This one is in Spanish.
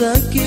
aquí.